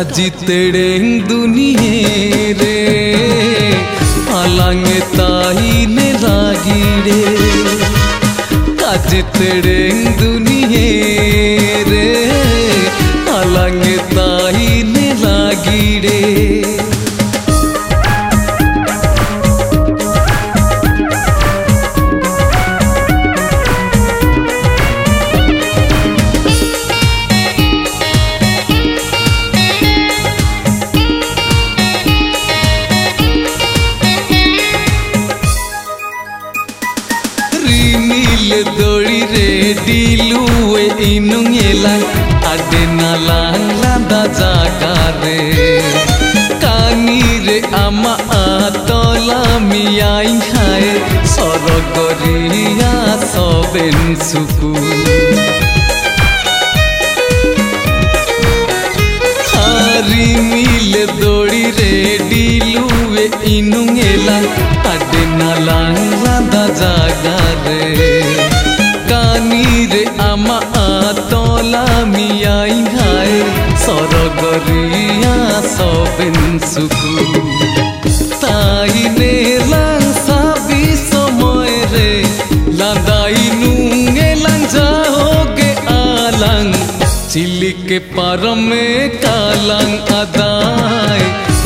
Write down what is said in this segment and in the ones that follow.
काजी तेड़ेंग दुनिये रे। आलांगे ताई ने लागी रे। काजी तेड़ेंग ডিলুয়ে ইনুঙেলাং আডে নালাং লাদা জাগারে কানি রে আমা আতলা মিয়াই খায় সরগরিয়া সবেন সুকু হারি সরগরিয়া সবেন সুকু তাই নে লাং সাবি সময় রে লাদাই নুঙে লাং যাওগে আলাং চিলিকে পারমে কালাং আদায়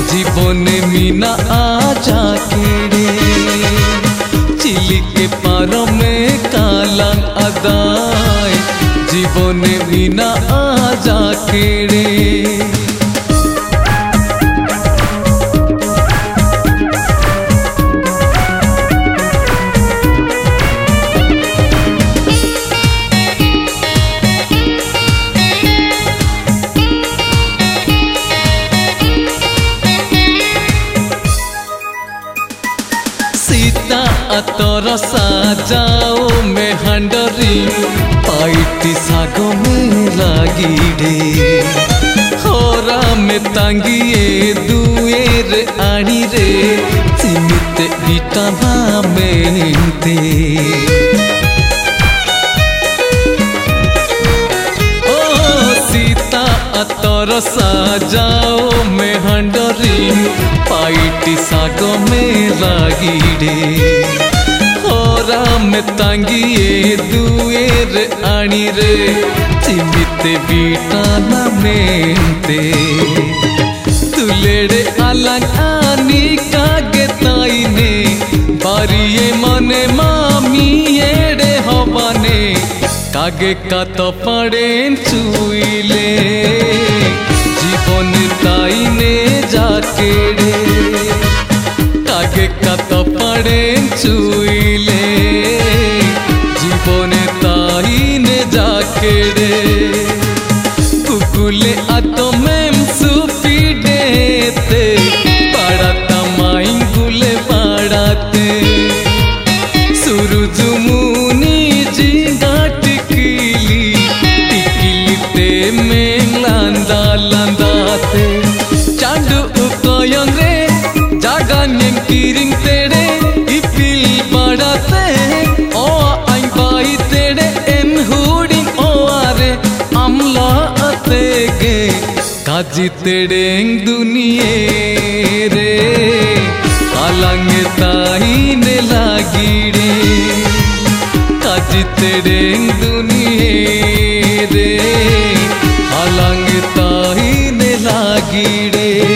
জীবনে মিনা আজা কেড়ে চিলিকে পারমে কালাং আদায় জীবনে মিনা আজা কেড়ে सीता अतर साजाओ में हंडरी। पाइटी सागो में लागी रे होरा में तांगिए दुए रे आनी रे। चिमित बीटा ओ सीता अतर साजाओ ಸಾಗೋಮೆ ರಾಗಿಡೆ ಹೋರಾಮೆ ತಂಗಿಯೇ ದೂಯೇರ್ ಅಣಿರೆ ಚಿಮಿತೆ ಬೀಟಾನ ಮೇಂತೆ ತುಲೆಡೆ ಅಲಂಕ ಕಾಗೆ ತಾಯಿನೆ ಬಾರಿಯೇ ಮನೆ ಮಾಮಿಯೇಡೆ ಹವಾನೆ কাগে কাত পাড়েন চুইলে জীবন তাইনে যাকে রে কাগে কাত পাড়েন চুইলে জীবনে তাইনে যাকে রে কুকুলে আতমেম সুপিডেতে পাড়াতা মাইগুলে পাড়াতে সুরুজুমুনি জিঙ্গা টিকিলি টিকিলিতে মেং লান্দা লান্দাতে চাঁদু উকয়ং রে জাগান কিরিং जितेडेंग दुनिये रे। कालांग ताईने लागिडे। का जितेडेंग दुनिये रे। कालांग ताईने लागिडे।